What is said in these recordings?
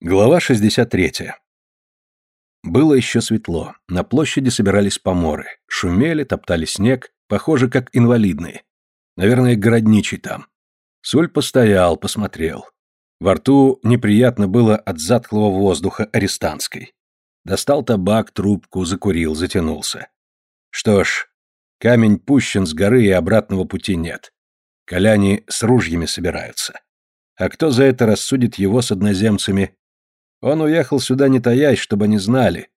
Глава 63. Было еще светло. На площади собирались поморы. Шумели, топтали снег, похоже, как инвалидные. Наверное, городничий там. Суль постоял, посмотрел. Во рту неприятно было от затхлого воздуха арестантской. Достал табак, трубку, закурил, затянулся. Что ж, камень пущен с горы и обратного пути нет. Коляне с ружьями собираются. А кто за это рассудит его с одноземцами, он уехал сюда не таясь, чтобы они знали.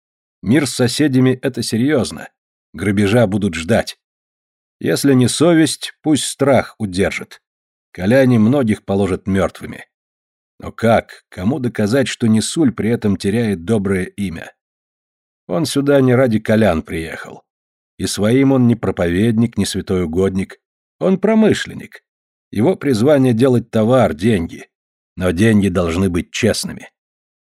Мир с соседями — это серьезно. Грабежа будут ждать. Если не совесть, пусть страх удержит. Коляне многих положат мертвыми. Но как, кому доказать, что Несуль при этом теряет доброе имя? Он сюда не ради Колян приехал. И своим он не проповедник, не святой угодник. Он промышленник. Его призвание делать товар, деньги. Но деньги должны быть честными.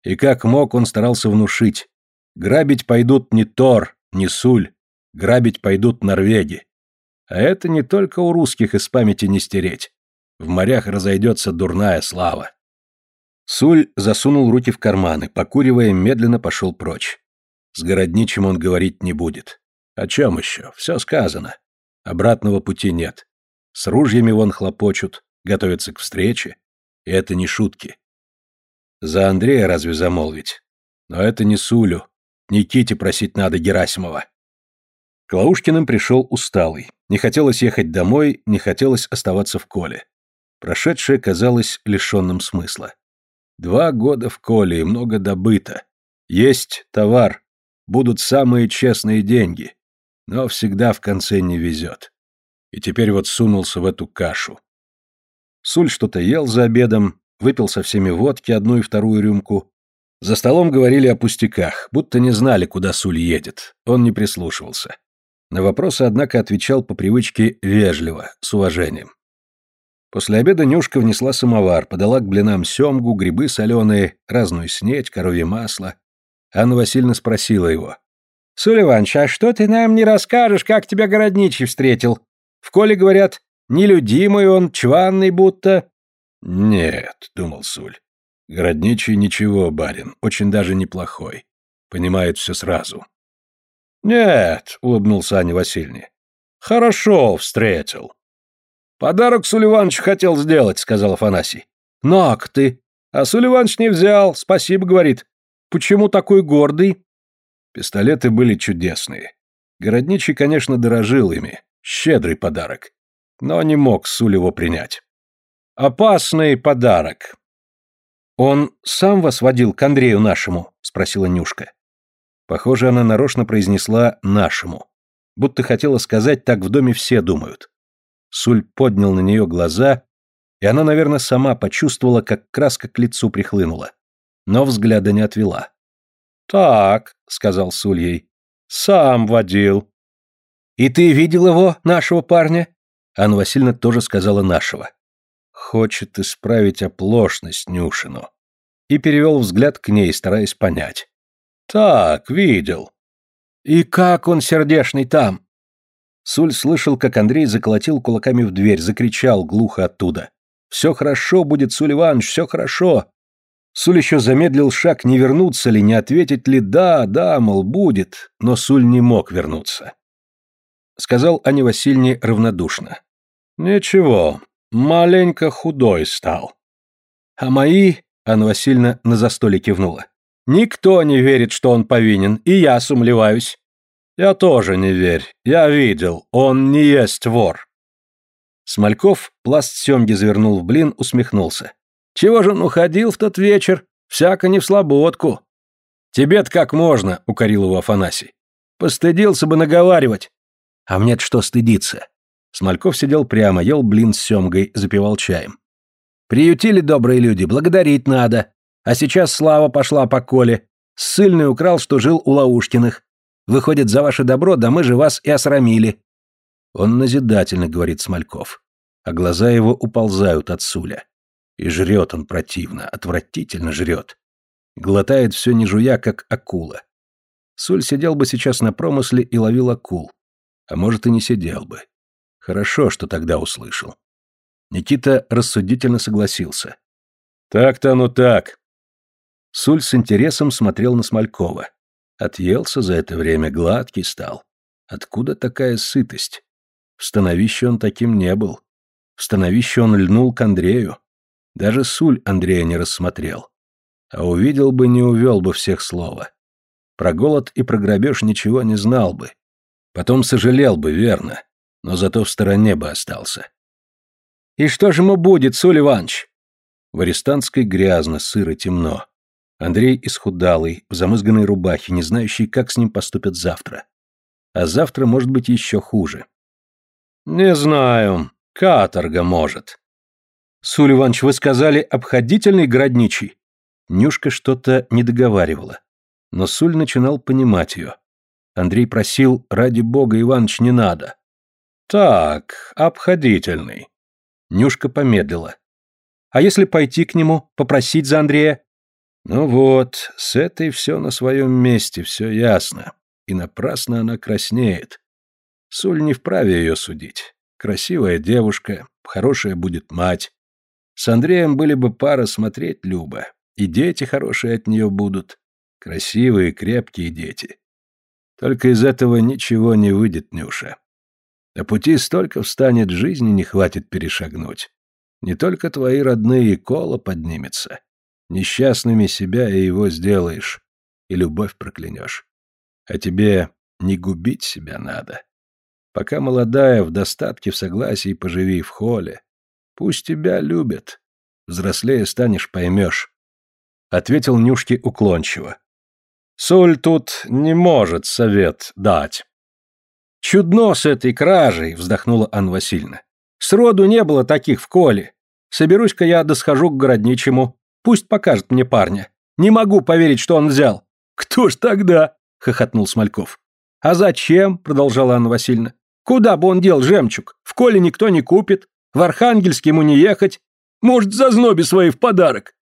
И как мог, он старался внушить. Грабить пойдут не Тор, не Суль, грабить пойдут норвеги. А это не только у русских из памяти не стереть. В морях разойдется дурная слава. Суль засунул руки в карманы, покуривая, медленно пошел прочь. С городничим он говорить не будет. О чем еще? Все сказано. Обратного пути нет. С ружьями вон хлопочут, готовятся к встрече. И это не шутки. За Андрея разве замолвить? Но это не Сулю. Никите просить надо Герасимова. К Лаушкиным пришел усталый. Не хотелось ехать домой, не хотелось оставаться в Коле. Прошедшее казалось лишенным смысла. Два года в Коле и много добыто. Есть товар, будут самые честные деньги. Но всегда в конце не везет. И теперь вот сунулся в эту кашу. Суль что-то ел за обедом, выпил со всеми водки одну и вторую рюмку. За столом говорили о пустяках, будто не знали, куда Суль едет. Он не прислушивался. На вопросы, однако, отвечал по привычке вежливо, с уважением. После обеда Нюшка внесла самовар, подала к блинам семгу, грибы соленые, разную снеть, коровье масло. Анна Васильевна спросила его. «Суль Иванович, а что ты нам не расскажешь, как тебя городничий встретил? В коле, говорят, нелюдимый он, чванный будто». «Нет», — думал Суль. «Городничий ничего, барин, очень даже неплохой. Понимает все сразу». «Нет», — улыбнулся Аня Васильевне. «Хорошо встретил». «Подарок Сулливанович хотел сделать», — сказал Афанасий. «Нак ты! А Сулливанович не взял, спасибо, говорит. Почему такой гордый?» Пистолеты были чудесные. Городничий, конечно, дорожил ими. Щедрый подарок. Но не мог Суль его принять. Опасный подарок. Он сам вас водил к Андрею нашему? спросила Нюшка. Похоже, она нарочно произнесла нашему, будто хотела сказать, так в доме все думают. Суль поднял на нее глаза, и она, наверное, сама почувствовала, как краска к лицу прихлынула, но взгляда не отвела. «Так», — сказал Суль ей, — «сам водил». «И ты видел его, нашего парня?» Анна Васильевна тоже сказала «нашего». Хочет исправить оплошность Нюшину. И перевел взгляд к ней, стараясь понять. Так, видел. И как он сердешный там? Суль слышал, как Андрей заколотил кулаками в дверь, закричал глухо оттуда. «Все хорошо будет, Суль Иванович, все хорошо!» Суль еще замедлил шаг, не вернуться ли, не ответить ли «да, да, мол, будет», но Суль не мог вернуться. Сказал Ане Васильевне равнодушно. «Ничего, Маленько худой стал. А мои, Анна Васильевна на застоле кивнула. Никто не верит, что он повинен, и я сумлеваюсь. Я тоже не верь. Я видел, он не есть вор. Смольков пласт семги завернул в блин, усмехнулся. Чего же он уходил в тот вечер? Всяко не в слободку. Тебе-то как можно, укорил его Афанасий. Постыдился бы наговаривать. А мне-то что стыдиться? Смольков сидел прямо, ел блин с семгой, запивал чаем. «Приютили добрые люди, благодарить надо. А сейчас слава пошла по коле. Ссыльный украл, что жил у Лаушкиных. Выходит, за ваше добро, да мы же вас и осрамили». Он назидательно говорит Смольков, а глаза его уползают от Суля. И жрет он противно, отвратительно жрет. Глотает все не жуя, как акула. Суль сидел бы сейчас на промысле и ловил акул. А может, и не сидел бы. Хорошо, что тогда услышал. Никита рассудительно согласился. Так-то оно так. Суль с интересом смотрел на Смолькова. Отъелся за это время, гладкий стал. Откуда такая сытость? В становище он таким не был. В становище он льнул к Андрею. Даже Суль Андрея не рассмотрел. А увидел бы, не увел бы всех слова. Про голод и про грабеж ничего не знал бы. Потом сожалел бы, верно, но зато в стороне бы остался. «И что же ему будет, Суль Иванович?» В арестантской грязно, сыро, темно. Андрей исхудалый, в замызганной рубахе, не знающий, как с ним поступят завтра. А завтра может быть еще хуже. «Не знаю. Каторга может». «Суль Иванович, вы сказали, обходительный городничий?» Нюшка что-то не договаривала. Но Суль начинал понимать ее. Андрей просил, ради бога, Иваныч, не надо. «Так, обходительный». Нюшка помедлила. А если пойти к нему, попросить за Андрея? Ну вот, с этой все на своем месте, все ясно. И напрасно она краснеет. Суль не вправе ее судить. Красивая девушка, хорошая будет мать. С Андреем были бы пара смотреть Люба. И дети хорошие от нее будут. Красивые, крепкие дети. Только из этого ничего не выйдет, Нюша. А пути столько встанет, жизни не хватит перешагнуть. Не только твои родные кола поднимется. Несчастными себя и его сделаешь, и любовь проклянешь. А тебе не губить себя надо. Пока молодая, в достатке, в согласии поживи в холе. Пусть тебя любят. Взрослее станешь, поймешь. Ответил Нюшке уклончиво. Соль тут не может совет дать. Чудно с этой кражей, вздохнула Анна Васильевна. Сроду не было таких в коле. Соберусь-ка я да схожу к городничему. Пусть покажет мне парня. Не могу поверить, что он взял. Кто ж тогда? хохотнул Смольков. А зачем? продолжала Анна Васильевна. Куда бы он дел жемчуг? В коле никто не купит. В Архангельск ему не ехать. Может, за зноби свои в подарок.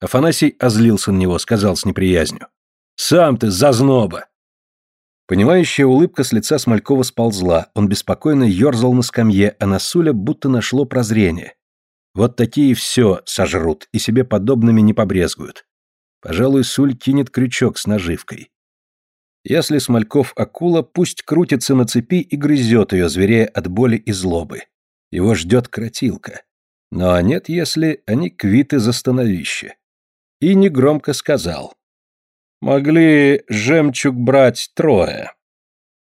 Афанасий озлился на него, сказал с неприязнью. «Сам ты зазноба!» Понимающая улыбка с лица Смолькова сползла, он беспокойно ерзал на скамье, а на Суля будто нашло прозрение. Вот такие все сожрут и себе подобными не побрезгуют. Пожалуй, Суль кинет крючок с наживкой. Если Смольков акула, пусть крутится на цепи и грызет ее, зверея от боли и злобы. Его ждет кротилка. Ну а нет, если они квиты за становище. И негромко сказал. Могли жемчуг брать трое.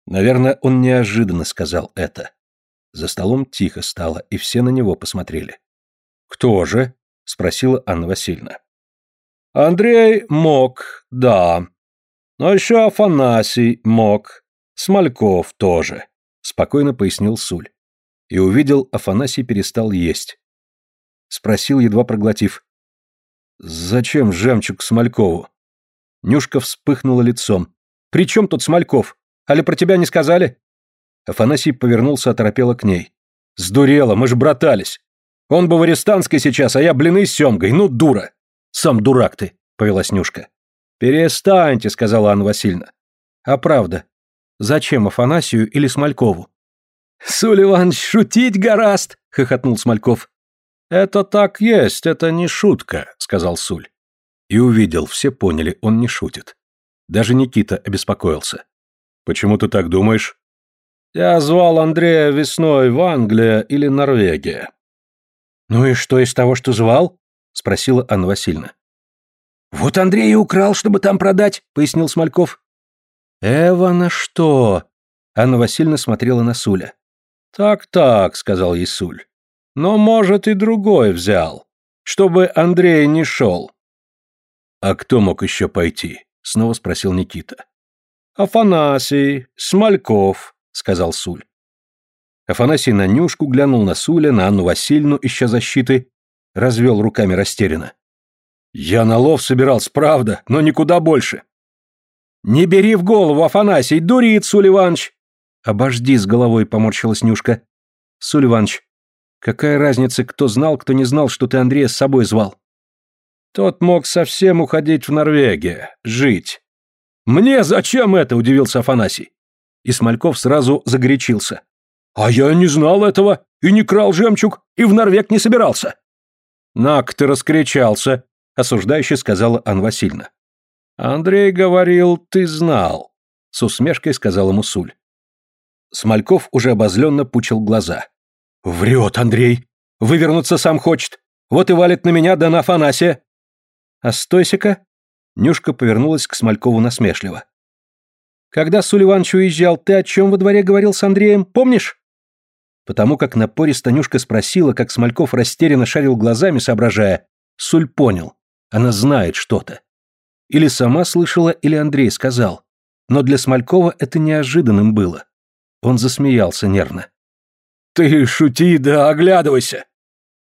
Наверное, он неожиданно сказал это. За столом тихо стало, и все на него посмотрели. «Кто же?» — спросила Анна Васильевна. «Андрей мог, да. Но еще Афанасий мог. Смольков тоже», — спокойно пояснил Суль. И увидел, Афанасий перестал есть. Спросил, едва проглотив. «Зачем жемчуг Смолькову?» Нюшка вспыхнула лицом. «При чем тут Смольков? Али про тебя не сказали?» Афанасий повернулся оторопело к ней. «Сдурела, мы же братались. Он бы в Арестанской сейчас, а я блины с семгой. Ну, дура!» «Сам дурак ты», — повелась Нюшка. «Перестаньте», — сказала Анна Васильевна. «А правда, зачем Афанасию или Смолькову?» «Суль шутить гораст», — хохотнул Смольков. «Это так есть, это не шутка», — сказал Суль. И увидел, все поняли, он не шутит. Даже Никита обеспокоился. «Почему ты так думаешь?» «Я звал Андрея весной в Англия или Норвегия. «Ну и что из того, что звал?» — спросила Анна Васильевна. «Вот Андрей и украл, чтобы там продать», — пояснил Смольков. «Эва, на что?» Анна Васильевна смотрела на Суля. «Так-так», — сказал ей Суль. «Но, может, и другой взял, чтобы Андрей не шел». «А кто мог еще пойти?» — снова спросил Никита. «Афанасий, Смольков», — сказал Суль. Афанасий на Нюшку глянул на Суля, на Анну Васильевну, ища защиты, развел руками растерянно. «Я на лов собирался, правда, но никуда больше». «Не бери в голову, Афанасий, дурит, Суль Иванович!» «Обожди с головой», — поморщилась Нюшка. «Суль Иванович, какая разница, кто знал, кто не знал, что ты Андрея с собой звал?» «Тот мог совсем уходить в Норвегию, жить». «Мне зачем это?» — удивился Афанасий. И Смольков сразу загорячился. «А я не знал этого, и не крал жемчуг, и в Норвег не собирался». «Нак, ты раскричался», — осуждающе сказала Анна Васильевна. Андрей говорил, ты знал, с усмешкой сказал ему Суль. Смольков уже обозленно пучил глаза. Врет Андрей. Вывернуться сам хочет. Вот и валит на меня да на Афанасия. А стойся-ка. Нюшка повернулась к Смолькову насмешливо. Когда Суль Иванович уезжал, ты о чем во дворе говорил с Андреем, помнишь? Потому как напористо Нюшка спросила, как Смольков растерянно шарил глазами, соображая, Суль понял. Она знает что-то. Или сама слышала, или Андрей сказал. Но для Смолькова это неожиданным было. Он засмеялся нервно. «Ты шути да оглядывайся!»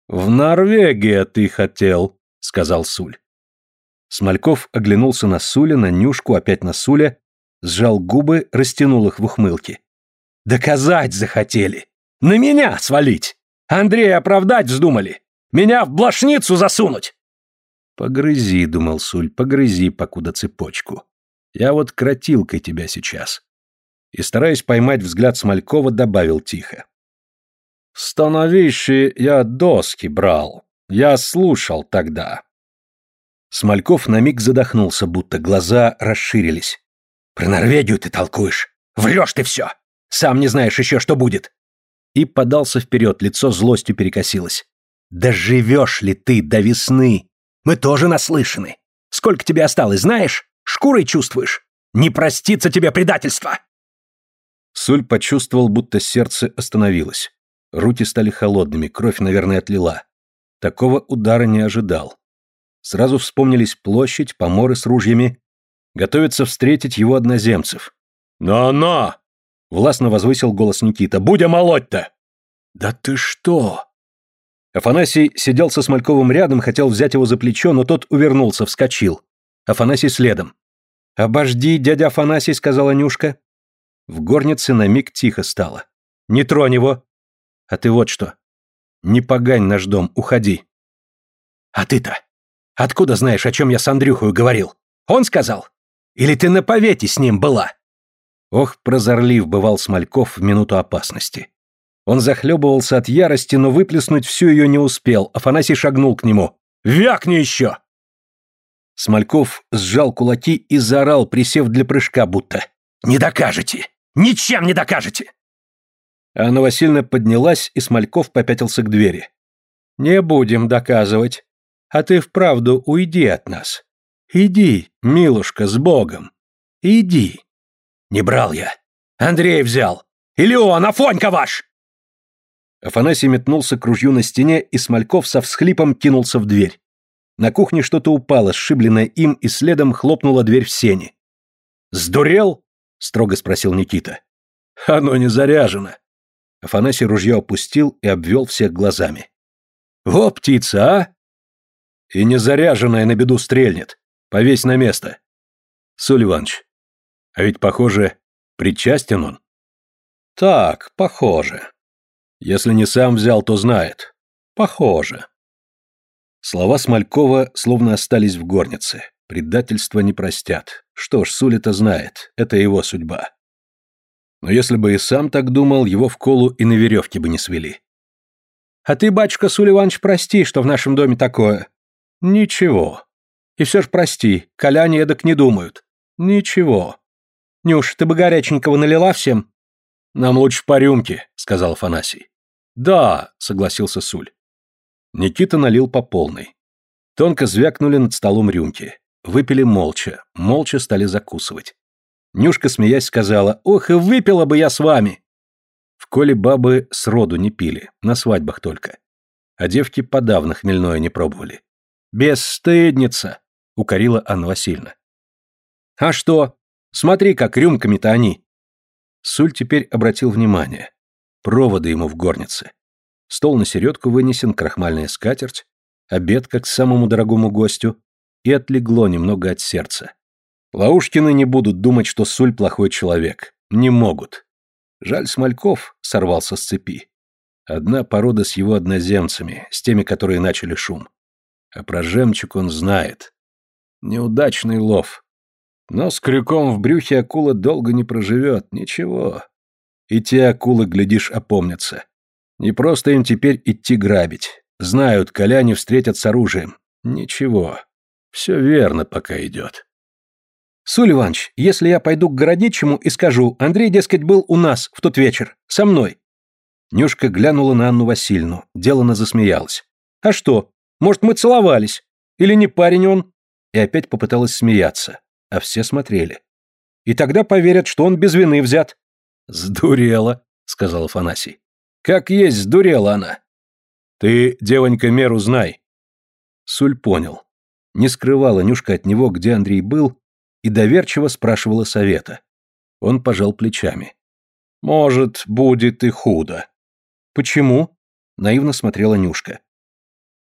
«В Норвегии ты хотел», — сказал Суль. Смольков оглянулся на Суля, на Нюшку, опять на Суля, сжал губы, растянул их в ухмылке. «Доказать захотели! На меня свалить! Андрея оправдать вздумали! Меня в блошницу засунуть!» «Погрызи», — думал Суль, — «погрызи, покуда цепочку. Я вот кротилкой тебя сейчас». И, стараясь поймать взгляд Смолькова, добавил тихо. «Становище я доски брал. Я слушал тогда». Смольков на миг задохнулся, будто глаза расширились. «Про Норвегию ты толкуешь. Врешь ты все. Сам не знаешь еще, что будет». И подался вперед, лицо злостью перекосилось. «Да живешь ли ты до весны? Мы тоже наслышаны. Сколько тебе осталось, знаешь? Шкурой чувствуешь? Не простится тебе предательство!» Суль почувствовал, будто сердце остановилось. Руки стали холодными, кровь, наверное, отлила. Такого удара не ожидал. Сразу вспомнились площадь, поморы с ружьями. Готовятся встретить его одноземцев. «Но-но!» — властно возвысил голос Никита. «Будь молоть-то!» «Да ты что?» Афанасий сидел со Смольковым рядом, хотел взять его за плечо, но тот увернулся, вскочил. Афанасий следом. «Обожди, дядя Афанасий», — сказала Нюшка. В горнице на миг тихо стало. «Не тронь его!» «А ты вот что. Не погань наш дом, уходи». «А ты-то? Откуда знаешь, о чем я с Андрюхою говорил? Он сказал? Или ты на повете с ним была?» Ох, прозорлив бывал Смольков в минуту опасности. Он захлебывался от ярости, но выплеснуть всю ее не успел. Афанасий шагнул к нему. «Вякни еще!» Смольков сжал кулаки и заорал, присев для прыжка, будто «Не докажете! Ничем не докажете!» Анна Васильевна поднялась, и Смольков попятился к двери. «Не будем доказывать. А ты вправду уйди от нас. Иди, милушка, с Богом. Иди». «Не брал я. Андрей взял. Или он, Афонька ваш!» Афанасий метнулся к ружью на стене, и Смольков со всхлипом кинулся в дверь. На кухне что-то упало, сшибленное им, и следом хлопнула дверь в сени. «Сдурел?» — строго спросил Никита. «Оно не заряжено». Афанасий ружье опустил и обвел всех глазами. «Во птица, а!» «И не заряженная на беду стрельнет. Повесь на место». «Суль Иванович, а ведь, похоже, причастен он?» «Так, похоже. Если не сам взял, то знает. Похоже. Слова Смолькова словно остались в горнице. Предательство не простят. Что ж, Сулита знает. Это его судьба. Но если бы и сам так думал, его в колу и на веревке бы не свели. А ты, батюшка Суль Иванович, прости, что в нашем доме такое. Ничего. И все ж прости, коляне эдак не думают. Ничего. Нюш, ты бы горяченького налила всем? Нам лучше по рюмке, сказал Афанасий. «Да», — согласился Суль. Никита налил по полной. Тонко звякнули над столом рюмки. Выпили молча, молча стали закусывать. Нюшка, смеясь, сказала, «Ох, и выпила бы я с вами!» В коле бабы сроду не пили, на свадьбах только. А девки подавно хмельное не пробовали. «Бесстыдница!» — укорила Анна Васильевна. «А что? Смотри, как рюмками-то они!» Суль теперь обратил внимание. Проводы ему в горнице. Стол на середку вынесен, крахмальная скатерть, обед как самому дорогому гостю, и отлегло немного от сердца. Лаушкины не будут думать, что Суль плохой человек. Не могут. Жаль, Смольков сорвался с цепи. Одна порода с его одноземцами, с теми, которые начали шум. А про жемчуг он знает. Неудачный лов. Но с крюком в брюхе акула долго не проживет, ничего. И те акулы, глядишь, опомнятся. Не просто им теперь идти грабить. Знают, коляне встретят с оружием. Ничего. Все верно пока идет. Суль Иванович, если я пойду к городничему и скажу, Андрей, дескать, был у нас в тот вечер, со мной. Нюшка глянула на Анну Васильевну, делано засмеялась. А что, может, мы целовались? Или не парень он? И опять попыталась смеяться, а все смотрели. И тогда поверят, что он без вины взят. Сдурела, сказал Афанасий. Как есть сдурела она. Ты, девонька, меру знай. Суль понял. Не скрывала Нюшка от него, где Андрей был, и доверчиво спрашивала совета. Он пожал плечами. «Может, будет и худо». «Почему?» — наивно смотрела Нюшка.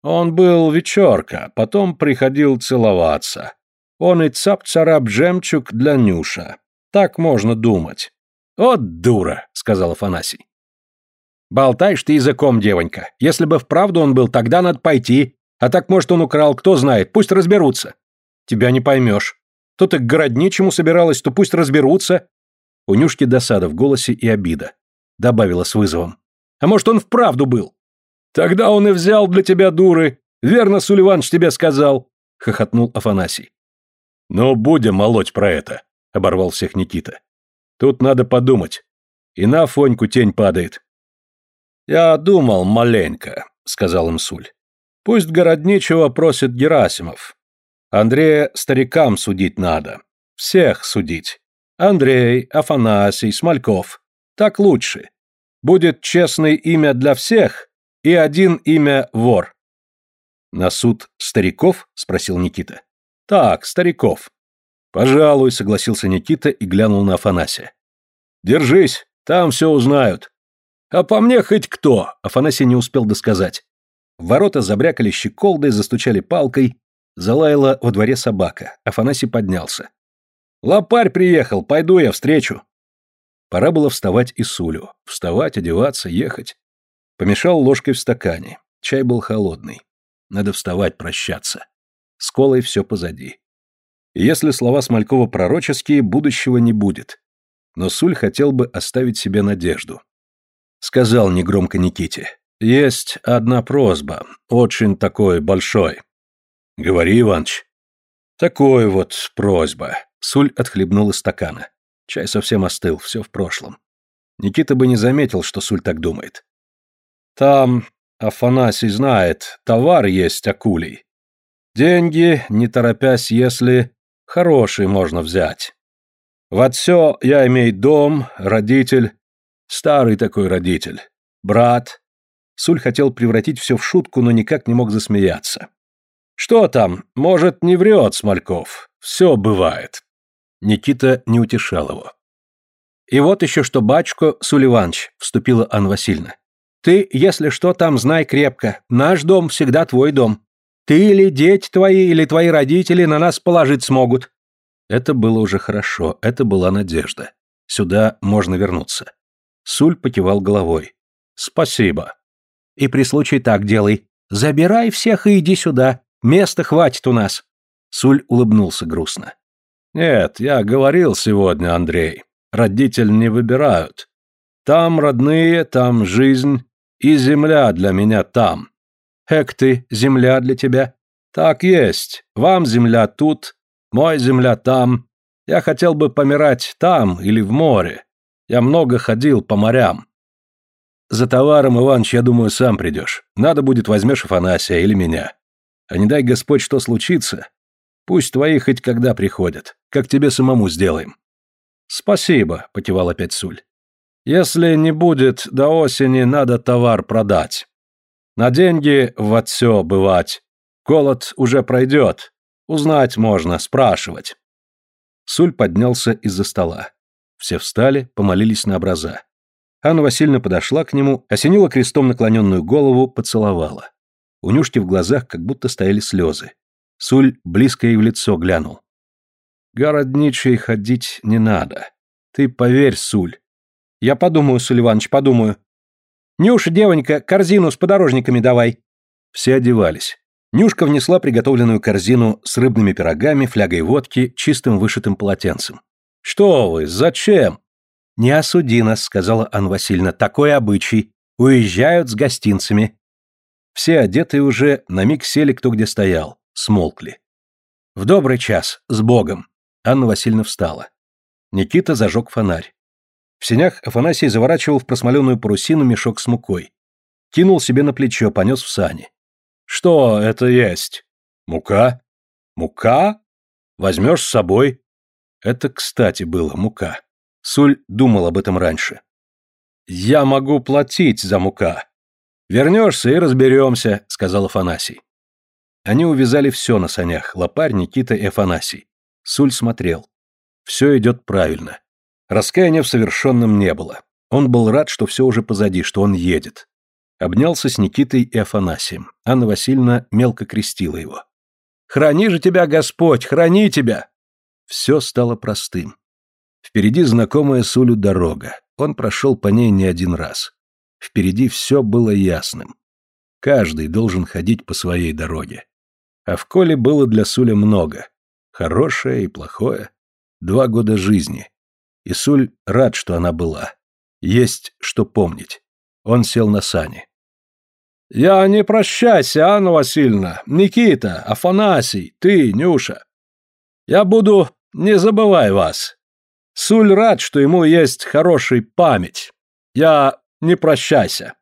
«Он был вечерка, потом приходил целоваться. Он и цап-царап жемчуг для Нюша. Так можно думать». «Вот дура», — сказал Афанасий. «Болтаешь ты языком, девонька. Если бы вправду он был, тогда надо пойти. А так, может, он украл, кто знает, пусть разберутся». «Тебя не поймешь. То ты к городничему собиралась, то пусть разберутся. У Нюшки досада в голосе и обида. Добавила с вызовом. А может, он вправду был? Тогда он и взял для тебя дуры. Верно, Сулливанч тебе сказал. Хохотнул Афанасий. Ну, будем молоть про это, оборвал всех Никита. Тут надо подумать. И на Фоньку тень падает. Я думал маленько, сказал им Суль. Пусть городничего просит Герасимов. Андрея старикам судить надо. Всех судить. Андрей, Афанасий, Смольков. Так лучше. Будет честное имя для всех и один имя вор. На суд стариков? спросил Никита. Так, стариков. Пожалуй, согласился Никита и глянул на Афанасия. Держись, там все узнают. А по мне хоть кто, Афанасий не успел досказать. ворота забрякали щеколдой, застучали палкой, Залаяла во дворе собака. Афанасий поднялся. «Лопарь приехал, пойду я встречу». Пора было вставать и Сулю. Вставать, одеваться, ехать. Помешал ложкой в стакане. Чай был холодный. Надо вставать, прощаться. С Колой все позади. Если слова Смолькова пророческие, будущего не будет. Но Суль хотел бы оставить себе надежду. Сказал негромко Никите. «Есть одна просьба, очень такой большой. «Говори, Иваныч». «Такой вот просьба». Суль отхлебнул из стакана. Чай совсем остыл, все в прошлом. Никита бы не заметил, что Суль так думает. «Там, Афанасий знает, товар есть акулей. Деньги, не торопясь, если хороший можно взять. Вот все я имею дом, родитель, старый такой родитель, брат». Суль хотел превратить все в шутку, но никак не мог засмеяться. «Что там? Может, не врет Смольков. Все бывает». Никита не утешал его. «И вот еще что, бачко Сулливанч», — вступила Анна Васильевна. «Ты, если что, там знай крепко. Наш дом всегда твой дом. Ты или дети твои, или твои родители на нас положить смогут». Это было уже хорошо, это была надежда. Сюда можно вернуться. Суль покивал головой. «Спасибо». «И при случае так делай. Забирай всех и иди сюда. Места хватит у нас. Суль улыбнулся грустно. Нет, я говорил сегодня, Андрей. Родитель не выбирают. Там родные, там жизнь, и земля для меня там. Эк ты, земля для тебя? Так есть. Вам земля тут, мой земля там. Я хотел бы помирать там или в море. Я много ходил по морям. За товаром, Иваныч, я думаю, сам придешь. Надо будет возьмешь Афанасия или меня. А не дай Господь, что случится. Пусть твои хоть когда приходят. Как тебе самому сделаем. Спасибо, покивал опять Суль. Если не будет до осени, надо товар продать. На деньги вот все бывать. Голод уже пройдет. Узнать можно, спрашивать. Суль поднялся из-за стола. Все встали, помолились на образа. Анна Васильевна подошла к нему, осенила крестом наклоненную голову, поцеловала. У Нюшки в глазах как будто стояли слезы. Суль близко ей в лицо глянул. «Городничий ходить не надо. Ты поверь, Суль». «Я подумаю, Суль Иванович, подумаю». «Нюша, девонька, корзину с подорожниками давай». Все одевались. Нюшка внесла приготовленную корзину с рыбными пирогами, флягой водки, чистым вышитым полотенцем. «Что вы, зачем?» «Не осуди нас», — сказала Анна Васильевна, — «такой обычай. Уезжают с гостинцами. Все одетые уже на миг сели кто где стоял, смолкли. В добрый час, с Богом. Анна Васильевна встала. Никита зажег фонарь. В сенях Афанасий заворачивал в просмоленную парусину мешок с мукой. Кинул себе на плечо, понес в сани. «Что это есть? Мука? Мука? Возьмешь с собой?» Это, кстати, было мука. Суль думал об этом раньше. «Я могу платить за мука. Вернешься и разберемся», — сказал Афанасий. Они увязали все на санях, лопарь, Никита и Афанасий. Суль смотрел. Все идет правильно. Раскаяния в совершенном не было. Он был рад, что все уже позади, что он едет. Обнялся с Никитой и Афанасием. Анна Васильевна мелко крестила его. «Храни же тебя, Господь, храни тебя!» Все стало простым. Впереди знакомая Сулю дорога. Он прошел по ней не один раз. Впереди все было ясным. Каждый должен ходить по своей дороге. А в Коле было для Суля много. Хорошее и плохое. Два года жизни. И Суль рад, что она была. Есть что помнить. Он сел на сани. «Я не прощайся, Анна Васильевна, Никита, Афанасий, ты, Нюша. Я буду, не забывай вас. Суль рад, что ему есть хороший память. Я не прощайся».